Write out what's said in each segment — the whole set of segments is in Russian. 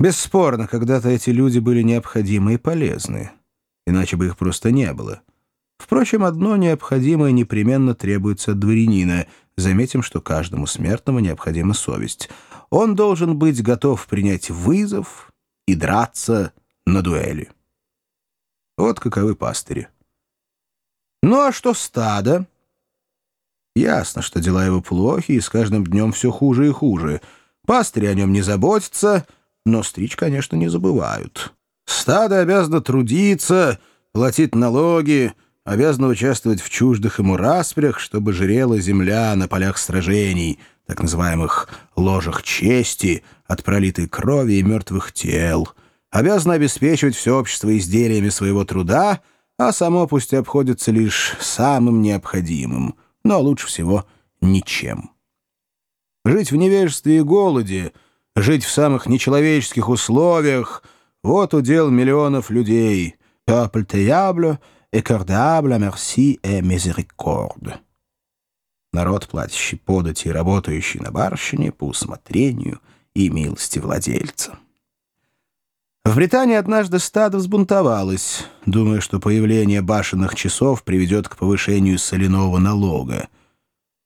Бесспорно, когда-то эти люди были необходимы и полезны, иначе бы их просто не было. Впрочем, одно необходимое непременно требуется от дворянина. Заметим, что каждому смертному необходима совесть. Он должен быть готов принять вызов и драться на дуэли. Вот каковы пастыри. Ну а что стадо? Ясно, что дела его плохи, и с каждым днем все хуже и хуже. Пастыри о нем не заботятся, но стричь, конечно, не забывают. Стадо обязано трудиться, платить налоги, обязано участвовать в чуждых ему распрях, чтобы жрела земля на полях сражений, так называемых ложах чести, от пролитой крови и мертвых тел, обязано обеспечивать все общество изделиями своего труда, а само пусть обходится лишь самым необходимым, но лучше всего ничем. Жить в невежестве и голоде, жить в самых нечеловеческих условиях — вот удел миллионов людей. «Peuple théable, accordable, merci et miséricorde». Народ, платящий подати и работающий на барщине по усмотрению и милости владельца. В Британии однажды стадо взбунтовалось, думая, что появление башенных часов приведет к повышению соляного налога.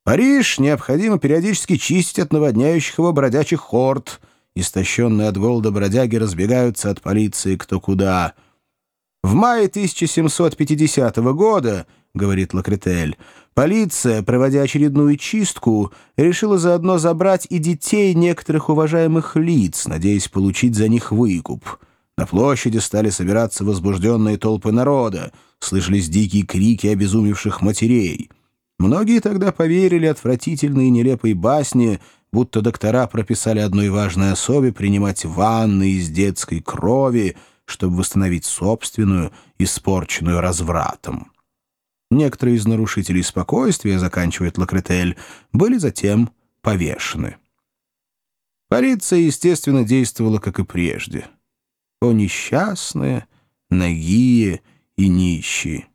Париж необходимо периодически чистить от наводняющих его бродячих хорд. Истощенные от голода бродяги разбегаются от полиции кто куда — в мае 1750 года, говорит Лакретель, полиция, проводя очередную чистку, решила заодно забрать и детей некоторых уважаемых лиц, надеясь получить за них выкуп. На площади стали собираться возбужденные толпы народа, слышались дикие крики обезумевших матерей. Многие тогда поверили отвратительной и нелепой басне, будто доктора прописали одной важной особе принимать ванны из детской крови, чтобы восстановить собственную, испорченную развратом. Некоторые из нарушителей спокойствия, заканчивает Лакретель, были затем повешены. Полиция, естественно, действовала, как и прежде. О несчастные, нагие и нищие.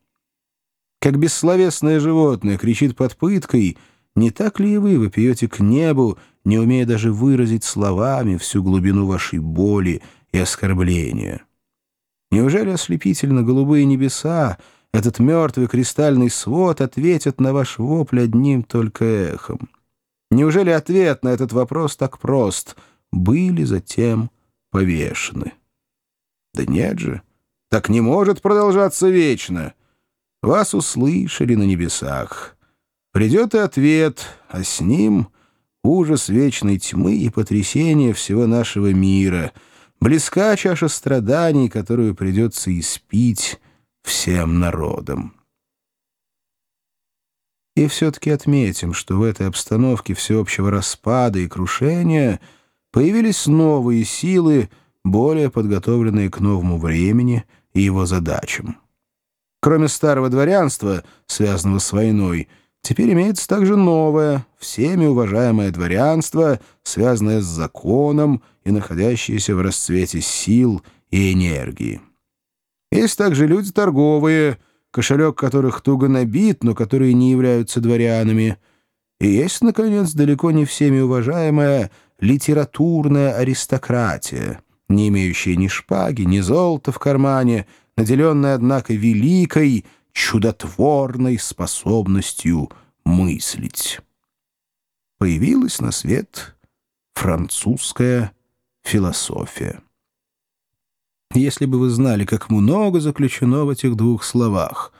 Как бессловесное животное кричит под пыткой, не так ли и вы вопиете к небу, не умея даже выразить словами всю глубину вашей боли и оскорбления? Неужели ослепительно-голубые небеса, этот мертвый кристальный свод ответят на ваш вопль одним только эхом? Неужели ответ на этот вопрос так прост? Были затем повешены? Да нет же, так не может продолжаться вечно. Вас услышали на небесах. Придет и ответ, а с ним ужас вечной тьмы и потрясение всего нашего мира — Близка чаша страданий, которую придется испить всем народам. И все-таки отметим, что в этой обстановке всеобщего распада и крушения появились новые силы, более подготовленные к новому времени и его задачам. Кроме старого дворянства, связанного с войной, Теперь имеется также новое, всеми уважаемое дворянство, связанное с законом и находящееся в расцвете сил и энергии. Есть также люди торговые, кошелек которых туго набит, но которые не являются дворянами. И есть, наконец, далеко не всеми уважаемая литературная аристократия, не имеющая ни шпаги, ни золота в кармане, наделенная, однако, великой, чудотворной способностью мыслить. Появилась на свет французская философия. Если бы вы знали, как много заключено в этих двух словах.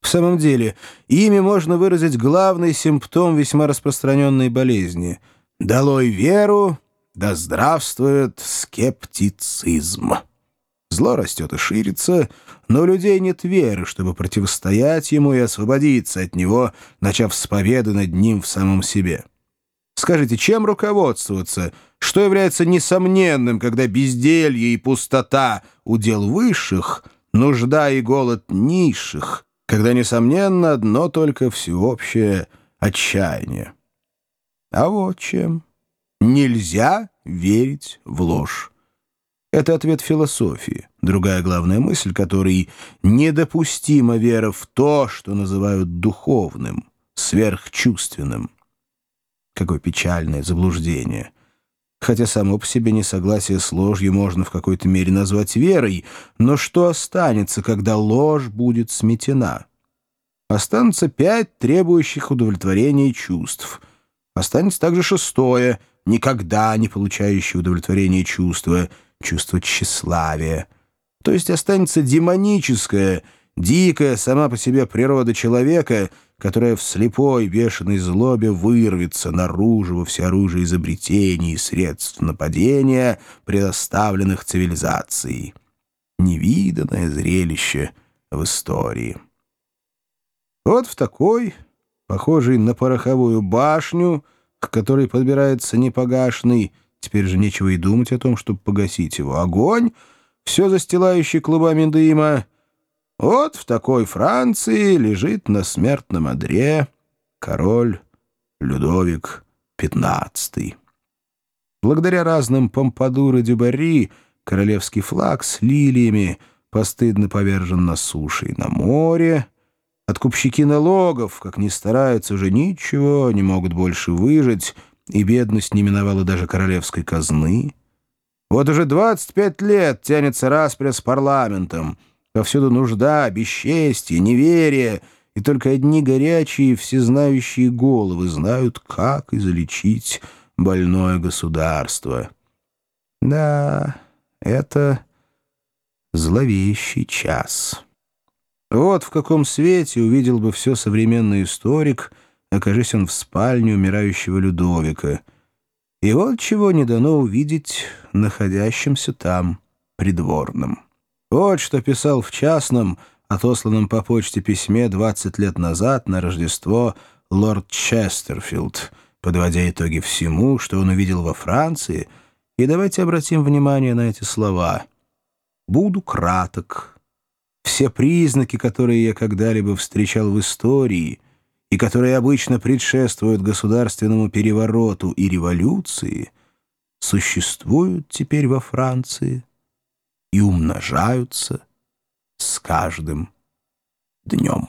В самом деле, ими можно выразить главный симптом весьма распространенной болезни. «Долой веру, да здравствует скептицизм». Зло растет и ширится, но у людей нет веры, чтобы противостоять ему и освободиться от него, начав с победы над ним в самом себе. Скажите, чем руководствоваться? Что является несомненным, когда безделье и пустота — удел высших, нужда и голод низших, когда, несомненно, одно только всеобщее отчаяние? А вот чем. Нельзя верить в ложь. Это ответ философии. Другая главная мысль, которой недопустима вера в то, что называют духовным, сверхчувственным. Какое печальное заблуждение. хотя само по себе несогласие с ложью можно в какой-то мере назвать верой, но что останется, когда ложь будет сметена? Останутся пять требующих удовлетворения чувств. Останется также шестое, никогда не получающее удовлетворения чувства, чувство тщеславия. То есть останется демоническое, дикая сама по себе природа человека — которая в слепой бешеной злобе вырвется наружу во всеоружие изобретений и средств нападения, предоставленных цивилизацией. Невиданное зрелище в истории. Вот в такой, похожей на пороховую башню, к которой подбирается непогашенный, теперь же нечего и думать о том, чтобы погасить его, огонь, все застилающий клубами дыма, вот в такой Франции лежит на смертном одре король Людовик XV. Благодаря разным помпадур и дюбари королевский флаг с лилиями постыдно повержен на суше и на море. Откупщики налогов, как ни стараются, уже ничего не могут больше выжить, и бедность не миновала даже королевской казны. Вот уже 25 лет тянется распря с парламентом — Повсюду нужда, бесчестье, неверие, и только одни горячие, всезнающие головы знают, как излечить больное государство. Да, это зловещий час. Вот в каком свете увидел бы все современный историк, окажись он в спальне умирающего Людовика. И вот чего не дано увидеть находящимся там придворным. Вот что писал в частном, отосланном по почте письме 20 лет назад на Рождество лорд Честерфилд, подводя итоги всему, что он увидел во Франции, и давайте обратим внимание на эти слова. «Буду краток. Все признаки, которые я когда-либо встречал в истории и которые обычно предшествуют государственному перевороту и революции, существуют теперь во Франции» и умножаются с каждым днем.